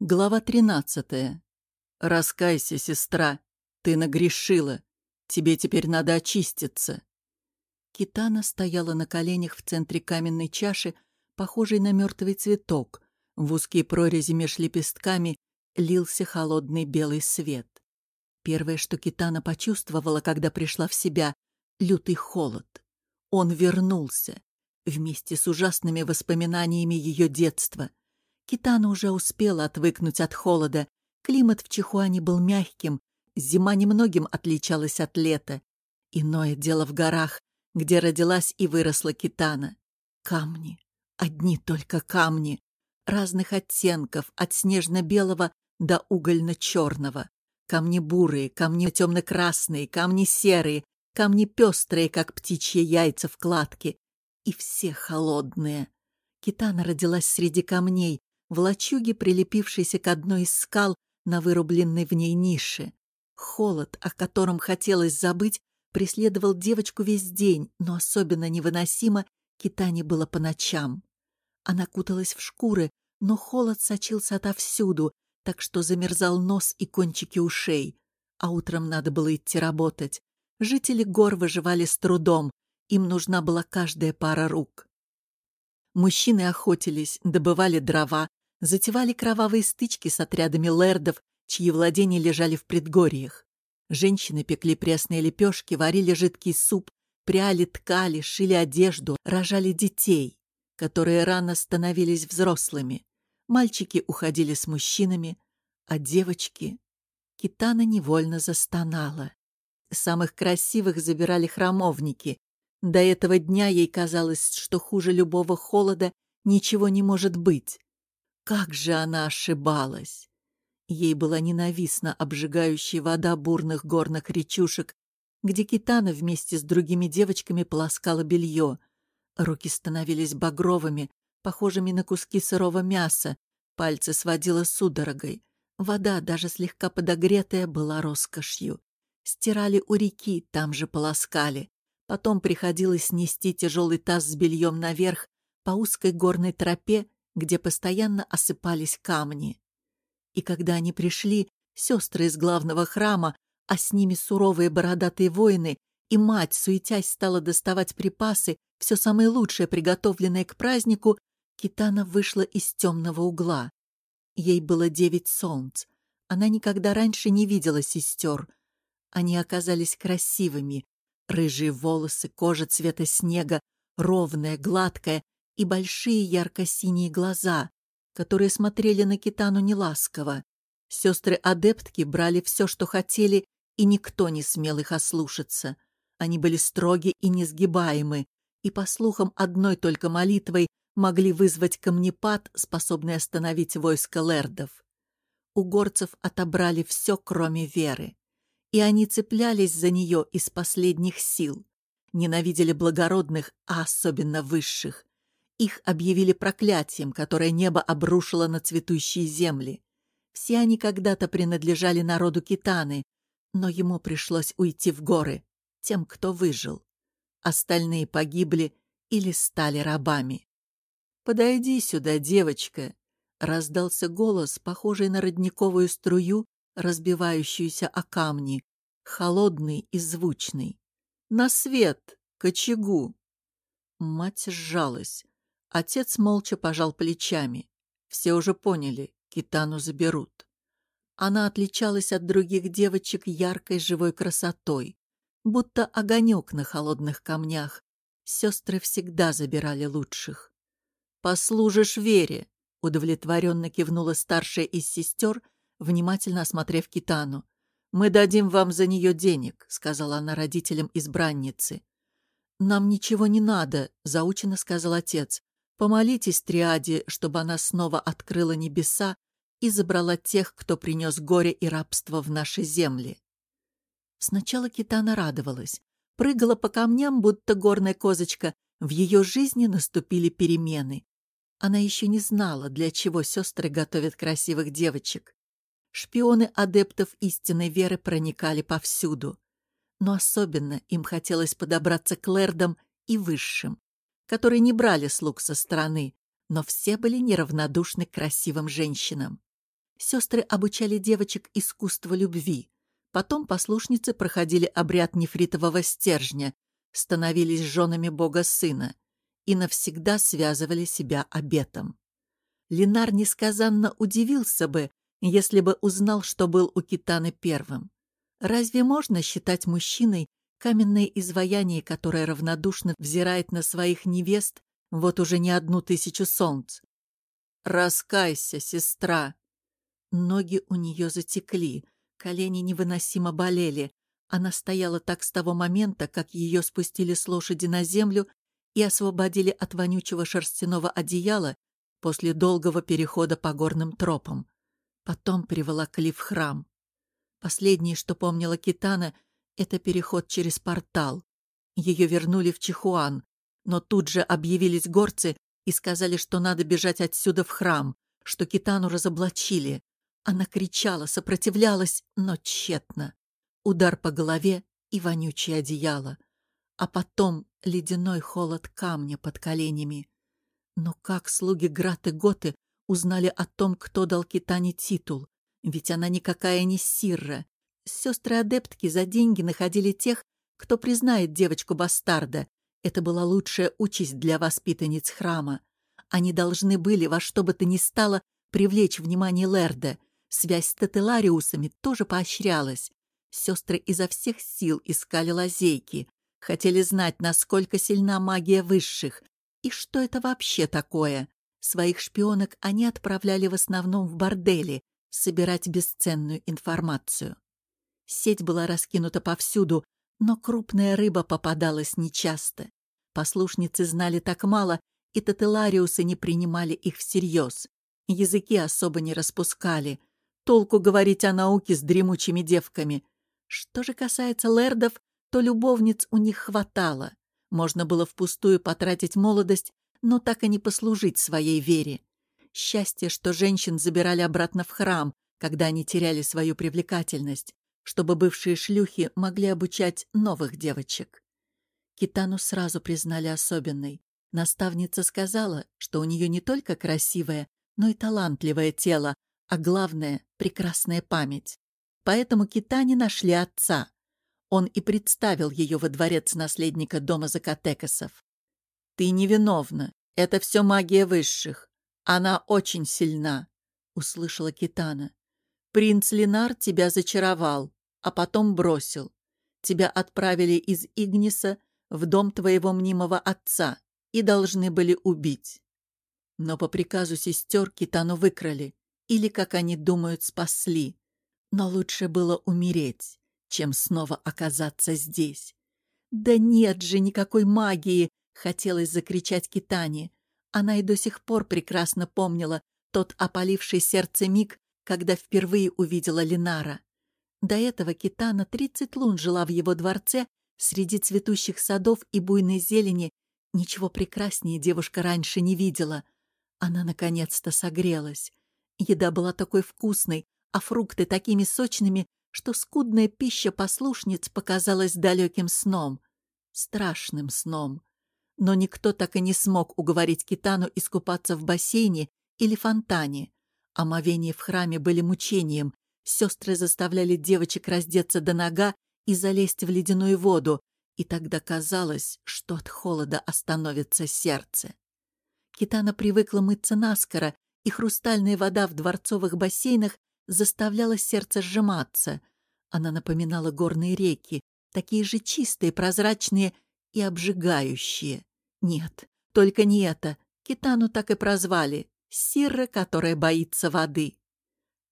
Глава тринадцатая. «Раскайся, сестра, ты нагрешила. Тебе теперь надо очиститься». Китана стояла на коленях в центре каменной чаши, похожей на мертвый цветок. В узкие прорези меж лепестками лился холодный белый свет. Первое, что Китана почувствовала, когда пришла в себя — лютый холод. Он вернулся вместе с ужасными воспоминаниями ее детства — Китана уже успела отвыкнуть от холода. Климат в Чихуане был мягким, зима немногим отличалась от лета. Иное дело в горах, где родилась и выросла Китана. Камни, одни только камни, разных оттенков, от снежно-белого до угольно-черного. Камни бурые, камни темно-красные, камни серые, камни пестрые, как птичьи яйца в кладке. И все холодные. Китана родилась среди камней, в лачуге, прилепившейся к одной из скал на вырубленной в ней нише. Холод, о котором хотелось забыть, преследовал девочку весь день, но особенно невыносимо Китане было по ночам. Она куталась в шкуры, но холод сочился отовсюду, так что замерзал нос и кончики ушей. А утром надо было идти работать. Жители гор выживали с трудом, им нужна была каждая пара рук. Мужчины охотились, добывали дрова, затевали кровавые стычки с отрядами лэрдов, чьи владения лежали в предгорьях. Женщины пекли пресные лепешки, варили жидкий суп, пряли, ткали, шили одежду, рожали детей, которые рано становились взрослыми. Мальчики уходили с мужчинами, а девочки... Китана невольно застонала. Самых красивых забирали храмовники. До этого дня ей казалось, что хуже любого холода ничего не может быть. Как же она ошибалась! Ей была ненавистна обжигающая вода бурных горных речушек, где Китана вместе с другими девочками полоскала белье. Руки становились багровыми, похожими на куски сырого мяса, пальцы сводила судорогой. Вода, даже слегка подогретая, была роскошью. Стирали у реки, там же полоскали. Потом приходилось нести тяжелый таз с бельем наверх по узкой горной тропе где постоянно осыпались камни. И когда они пришли, сестры из главного храма, а с ними суровые бородатые воины, и мать, суетясь, стала доставать припасы, все самое лучшее, приготовленное к празднику, Китана вышла из темного угла. Ей было девять солнц. Она никогда раньше не видела сестер. Они оказались красивыми. Рыжие волосы, кожа цвета снега, ровная, гладкая, и большие ярко-синие глаза, которые смотрели на Китану неласково. Сестры-адептки брали все, что хотели, и никто не смел их ослушаться. Они были строги и несгибаемы, и, по слухам, одной только молитвой могли вызвать камнепад, способный остановить войско лэрдов. У горцев отобрали все, кроме веры. И они цеплялись за нее из последних сил. Ненавидели благородных, а особенно высших. Их объявили проклятием, которое небо обрушило на цветущие земли. Все они когда-то принадлежали народу Китаны, но ему пришлось уйти в горы, тем, кто выжил. Остальные погибли или стали рабами. «Подойди сюда, девочка!» — раздался голос, похожий на родниковую струю, разбивающуюся о камни, холодный и звучный. «На свет! К очагу!» Мать сжалась. Отец молча пожал плечами. Все уже поняли, Китану заберут. Она отличалась от других девочек яркой живой красотой, будто огонек на холодных камнях. Сестры всегда забирали лучших. «Послужишь вере», — удовлетворенно кивнула старшая из сестер, внимательно осмотрев Китану. «Мы дадим вам за нее денег», — сказала она родителям избранницы. «Нам ничего не надо», — заучено сказал отец. Помолитесь Триаде, чтобы она снова открыла небеса и забрала тех, кто принес горе и рабство в наши земли. Сначала Китана радовалась, прыгала по камням, будто горная козочка. В ее жизни наступили перемены. Она еще не знала, для чего сестры готовят красивых девочек. Шпионы адептов истинной веры проникали повсюду. Но особенно им хотелось подобраться к лэрдам и высшим которые не брали слуг со стороны, но все были неравнодушны к красивым женщинам. сестры обучали девочек искусству любви. Потом послушницы проходили обряд нефритового стержня, становились женами бога сына и навсегда связывали себя обетом. Ленар несказанно удивился бы, если бы узнал, что был у Китаны первым. Разве можно считать мужчиной каменное изваяние, которое равнодушно взирает на своих невест вот уже не одну тысячу солнц? «Раскайся, сестра!» Ноги у нее затекли, колени невыносимо болели. Она стояла так с того момента, как ее спустили с лошади на землю и освободили от вонючего шерстяного одеяла после долгого перехода по горным тропам. Потом приволокли в храм. Последнее, что помнила Китана, это переход через портал. Ее вернули в Чихуан, но тут же объявились горцы и сказали, что надо бежать отсюда в храм, что Китану разоблачили. Она кричала, сопротивлялась, но тщетно. Удар по голове и вонючее одеяло. А потом ледяной холод камня под коленями. Но как слуги Граты Готы узнали о том, кто дал Китане титул? Ведь она никакая не Сирра. Сестры-адептки за деньги находили тех, кто признает девочку-бастарда. Это была лучшая участь для воспитанниц храма. Они должны были во что бы то ни стало привлечь внимание Лерда. Связь с Тетелариусами тоже поощрялась. Сестры изо всех сил искали лазейки. Хотели знать, насколько сильна магия высших. И что это вообще такое? Своих шпионок они отправляли в основном в бордели, собирать бесценную информацию. Сеть была раскинута повсюду, но крупная рыба попадалась нечасто. Послушницы знали так мало, и тателариусы не принимали их всерьез. Языки особо не распускали. Толку говорить о науке с дремучими девками. Что же касается лэрдов, то любовниц у них хватало. Можно было впустую потратить молодость, но так и не послужить своей вере. Счастье, что женщин забирали обратно в храм, когда они теряли свою привлекательность, чтобы бывшие шлюхи могли обучать новых девочек. Китану сразу признали особенной. Наставница сказала, что у нее не только красивое, но и талантливое тело, а главное — прекрасная память. Поэтому Китане нашли отца. Он и представил ее во дворец наследника дома Закатекасов. «Ты невиновна. Это все магия высших. Она очень сильна», — услышала Китана. «Принц Ленар тебя зачаровал, а потом бросил. Тебя отправили из Игниса в дом твоего мнимого отца и должны были убить. Но по приказу сестер Китану выкрали, или, как они думают, спасли. Но лучше было умереть, чем снова оказаться здесь. «Да нет же никакой магии!» — хотелось закричать Китане. Она и до сих пор прекрасно помнила тот опаливший сердце миг, когда впервые увидела Линара. До этого Китана тридцать лун жила в его дворце среди цветущих садов и буйной зелени. Ничего прекраснее девушка раньше не видела. Она наконец-то согрелась. Еда была такой вкусной, а фрукты такими сочными, что скудная пища послушниц показалась далеким сном. Страшным сном. Но никто так и не смог уговорить Китану искупаться в бассейне или фонтане. Омовения в храме были мучением. Сестры заставляли девочек раздеться до нога и залезть в ледяную воду, и тогда казалось, что от холода остановится сердце. Китана привыкла мыться наскоро, и хрустальная вода в дворцовых бассейнах заставляла сердце сжиматься. Она напоминала горные реки, такие же чистые, прозрачные и обжигающие. Нет, только не это. Китану так и прозвали — Сирра, которая боится воды.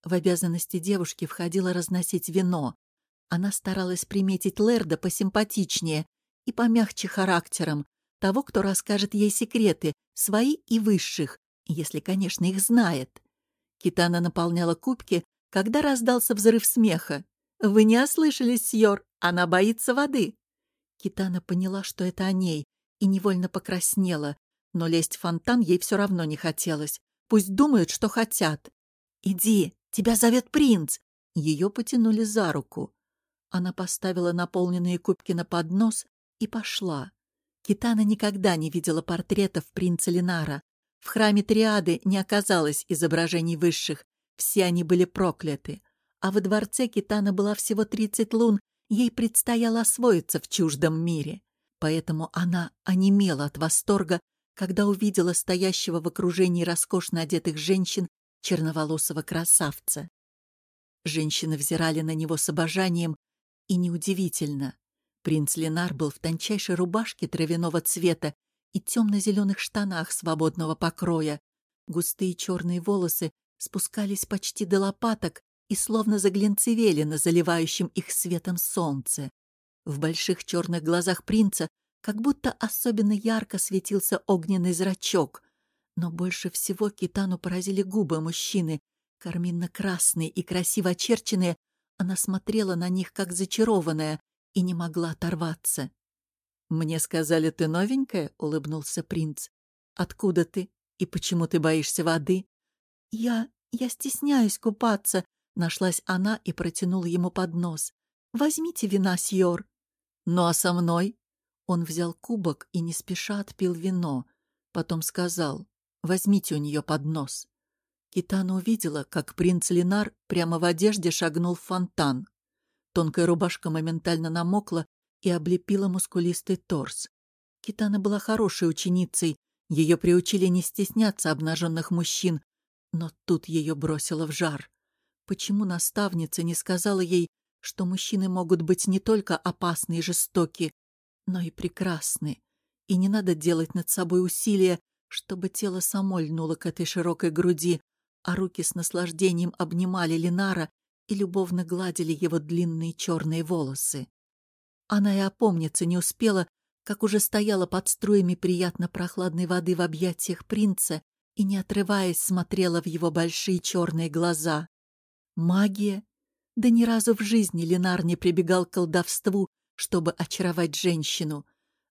В обязанности девушки входило разносить вино. Она старалась приметить Лерда посимпатичнее и помягче характером, того, кто расскажет ей секреты, свои и высших, если, конечно, их знает. Китана наполняла кубки, когда раздался взрыв смеха. «Вы не ослышались, Сьор, она боится воды». Китана поняла, что это о ней, и невольно покраснела, но лезть в фонтан ей все равно не хотелось. Пусть думают, что хотят. «Иди, тебя зовет принц!» Ее потянули за руку. Она поставила наполненные кубки на поднос и пошла. Китана никогда не видела портретов принца Ленара. В храме Триады не оказалось изображений высших. Все они были прокляты. А во дворце Китана была всего 30 лун, ей предстояло освоиться в чуждом мире. Поэтому она онемела от восторга, когда увидела стоящего в окружении роскошно одетых женщин черноволосого красавца. Женщины взирали на него с обожанием, и неудивительно. Принц Ленар был в тончайшей рубашке травяного цвета и темно-зеленых штанах свободного покроя. Густые черные волосы спускались почти до лопаток и словно заглянцевели на заливающем их светом солнце. В больших черных глазах принца как будто особенно ярко светился огненный зрачок. Но больше всего Китану поразили губы мужчины, карминно-красные и красиво очерченные. Она смотрела на них, как зачарованная, и не могла оторваться. «Мне сказали, ты новенькая?» — улыбнулся принц. «Откуда ты? И почему ты боишься воды?» «Я... я стесняюсь купаться», — нашлась она и протянула ему поднос. «Возьмите вина, сьор». «Ну а со мной?» Он взял кубок и не спеша отпил вино. Потом сказал, «Возьмите у нее поднос». Китана увидела, как принц Ленар прямо в одежде шагнул в фонтан. Тонкая рубашка моментально намокла и облепила мускулистый торс. Китана была хорошей ученицей, ее приучили не стесняться обнаженных мужчин, но тут ее бросило в жар. Почему наставница не сказала ей, что мужчины могут быть не только опасны и жестоки, но и прекрасны, и не надо делать над собой усилия, чтобы тело само льнуло к этой широкой груди, а руки с наслаждением обнимали Ленара и любовно гладили его длинные черные волосы. Она и опомниться не успела, как уже стояла под струями приятно прохладной воды в объятиях принца и, не отрываясь, смотрела в его большие черные глаза. Магия? Да ни разу в жизни Ленар не прибегал к колдовству, чтобы очаровать женщину.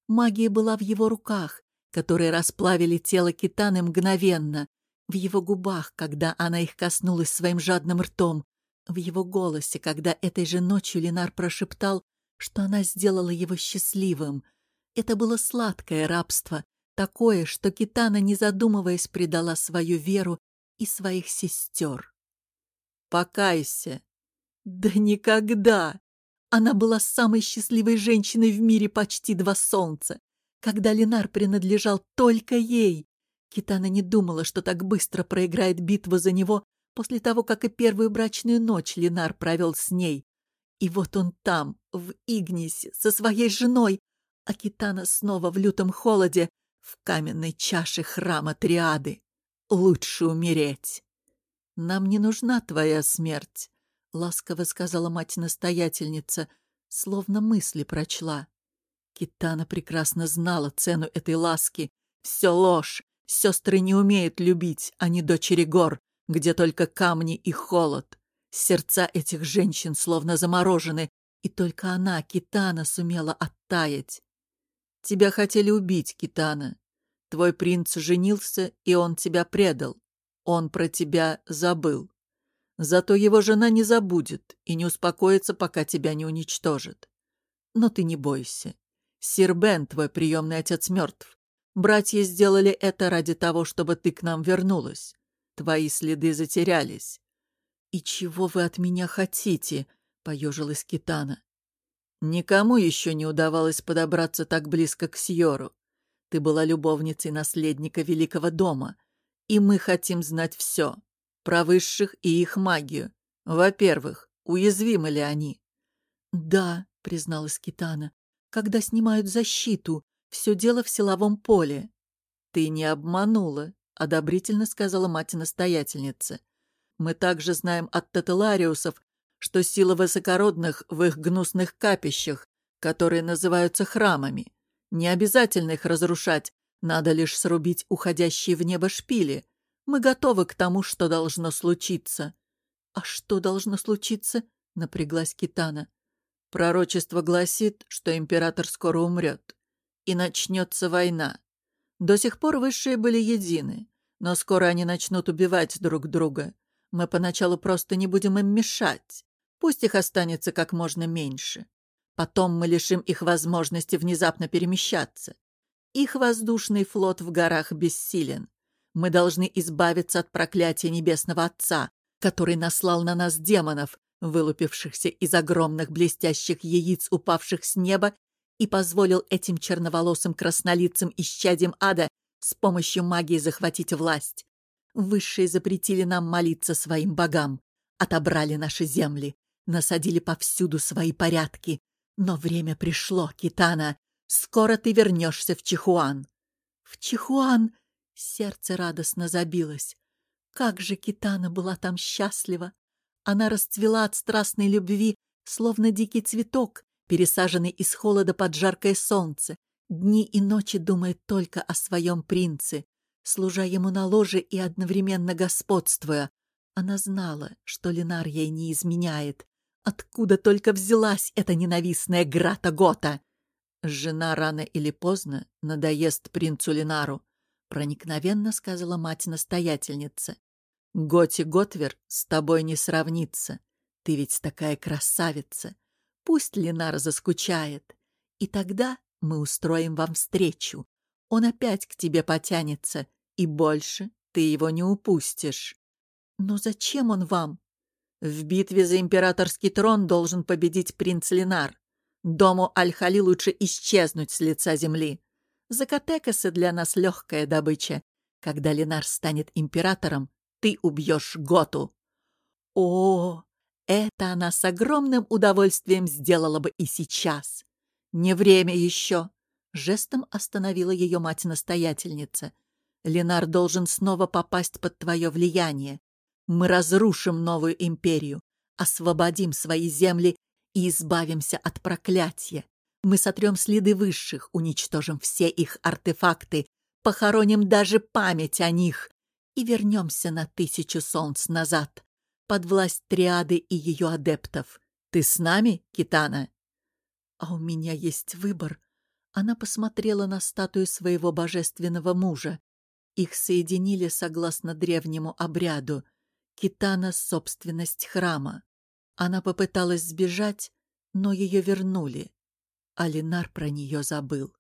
Магия была в его руках, которые расплавили тело Китаны мгновенно, в его губах, когда она их коснулась своим жадным ртом, в его голосе, когда этой же ночью Ленар прошептал, что она сделала его счастливым. Это было сладкое рабство, такое, что Китана, не задумываясь, предала свою веру и своих сестер. «Покайся!» «Да никогда!» Она была самой счастливой женщиной в мире почти два солнца, когда Ленар принадлежал только ей. Китана не думала, что так быстро проиграет битву за него после того, как и первую брачную ночь Ленар провел с ней. И вот он там, в Игнисе, со своей женой, а Китана снова в лютом холоде, в каменной чаше храма Триады. Лучше умереть. Нам не нужна твоя смерть ласково сказала мать-настоятельница, словно мысли прочла. Китана прекрасно знала цену этой ласки. Все ложь. Сестры не умеют любить, они дочери гор, где только камни и холод. Сердца этих женщин словно заморожены, и только она, Китана, сумела оттаять. Тебя хотели убить, Китана. Твой принц женился, и он тебя предал. Он про тебя забыл. Зато его жена не забудет и не успокоится, пока тебя не уничтожит. Но ты не бойся. Сир Бен, твой приемный отец, мертв. Братья сделали это ради того, чтобы ты к нам вернулась. Твои следы затерялись. «И чего вы от меня хотите?» — поежилась Китана. «Никому еще не удавалось подобраться так близко к Сьору. Ты была любовницей наследника Великого дома, и мы хотим знать все про высших и их магию. Во-первых, уязвимы ли они? Да, призналась Китана. Когда снимают защиту, все дело в силовом поле. Ты не обманула, одобрительно сказала мать-настоятельница. Мы также знаем от тателариусов, что сила высокородных в их гнусных капищах, которые называются храмами. Не обязательно их разрушать, надо лишь срубить уходящие в небо шпили, мы готовы к тому, что должно случиться». «А что должно случиться?» — напряглась Китана. «Пророчество гласит, что император скоро умрет, и начнется война. До сих пор высшие были едины, но скоро они начнут убивать друг друга. Мы поначалу просто не будем им мешать. Пусть их останется как можно меньше. Потом мы лишим их возможности внезапно перемещаться. Их воздушный флот в горах бессилен. Мы должны избавиться от проклятия Небесного Отца, который наслал на нас демонов, вылупившихся из огромных блестящих яиц, упавших с неба, и позволил этим черноволосым краснолицым исчадьям ада с помощью магии захватить власть. Высшие запретили нам молиться своим богам, отобрали наши земли, насадили повсюду свои порядки. Но время пришло, Китана. Скоро ты вернешься в Чихуан. В Чихуан сердце радостно забилось. Как же Китана была там счастлива! Она расцвела от страстной любви, словно дикий цветок, пересаженный из холода под жаркое солнце. Дни и ночи думает только о своем принце, служа ему на ложе и одновременно господствуя. Она знала, что Ленар ей не изменяет. Откуда только взялась эта ненавистная Грата Гота? Жена рано или поздно надоест принцу Ленару, проникновенно сказала мать-настоятельница. Готи Готвер с тобой не сравнится. Ты ведь такая красавица. Пусть Ленар заскучает. И тогда мы устроим вам встречу. Он опять к тебе потянется, и больше ты его не упустишь. Но зачем он вам? В битве за императорский трон должен победить принц Ленар. Дому Аль-Хали лучше исчезнуть с лица земли. Закатекасы для нас легкая добыча. Когда Ленар станет императором, ты убьешь Готу. О, это она с огромным удовольствием сделала бы и сейчас. Не время еще. Жестом остановила ее мать-настоятельница. Ленар должен снова попасть под твое влияние. Мы разрушим новую империю, освободим свои земли и избавимся от проклятия. Мы сотрем следы высших, уничтожим все их артефакты, похороним даже память о них, и вернемся на тысячу солнц назад, под власть триады и ее адептов. Ты с нами, Китана? А у меня есть выбор. Она посмотрела на статую своего божественного мужа. Их соединили согласно древнему обряду. Китана — собственность храма. Она попыталась сбежать, но ее вернули. А Ленар про нее забыл.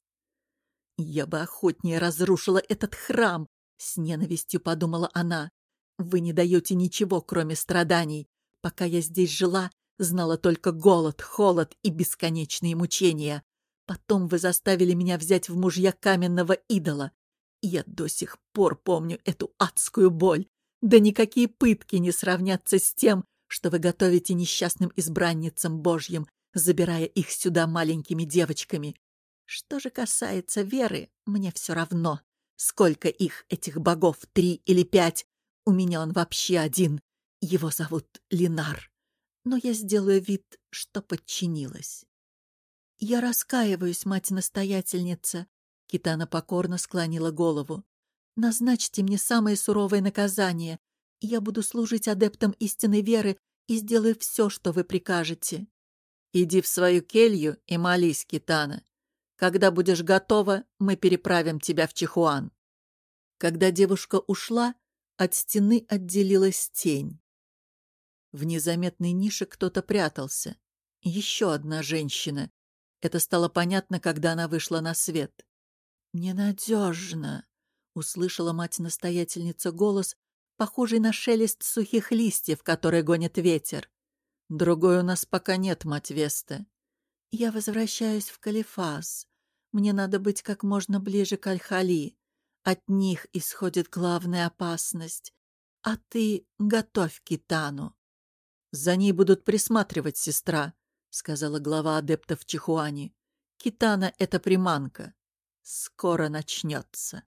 Я бы охотнее разрушила этот храм, с ненавистью подумала она. «Вы не даете ничего, кроме страданий. Пока я здесь жила, знала только голод, холод и бесконечные мучения. Потом вы заставили меня взять в мужья каменного идола. И я до сих пор помню эту адскую боль. Да никакие пытки не сравнятся с тем, что вы готовите несчастным избранницам Божьим, забирая их сюда маленькими девочками. Что же касается веры, мне все равно. Сколько их, этих богов, три или пять? У меня он вообще один. Его зовут Линар. Но я сделаю вид, что подчинилась. Я раскаиваюсь, мать-настоятельница. Китана покорно склонила голову. Назначьте мне самое суровое наказание. Я буду служить адептам истинной веры и сделаю все, что вы прикажете. Иди в свою келью и молись, Китана. Когда будешь готова, мы переправим тебя в Чихуан». Когда девушка ушла, от стены отделилась тень. В незаметной нише кто-то прятался. Еще одна женщина. Это стало понятно, когда она вышла на свет. «Ненадежно», — услышала мать-настоятельница голос, похожий на шелест сухих листьев, которые гонит ветер. «Другой у нас пока нет, мать Веста. Я возвращаюсь в Калифас. Мне надо быть как можно ближе к Аль-Хали. От них исходит главная опасность. А ты готовь Китану. За ней будут присматривать, сестра, сказала глава адептов Чихуани. Китана — это приманка. Скоро начнется.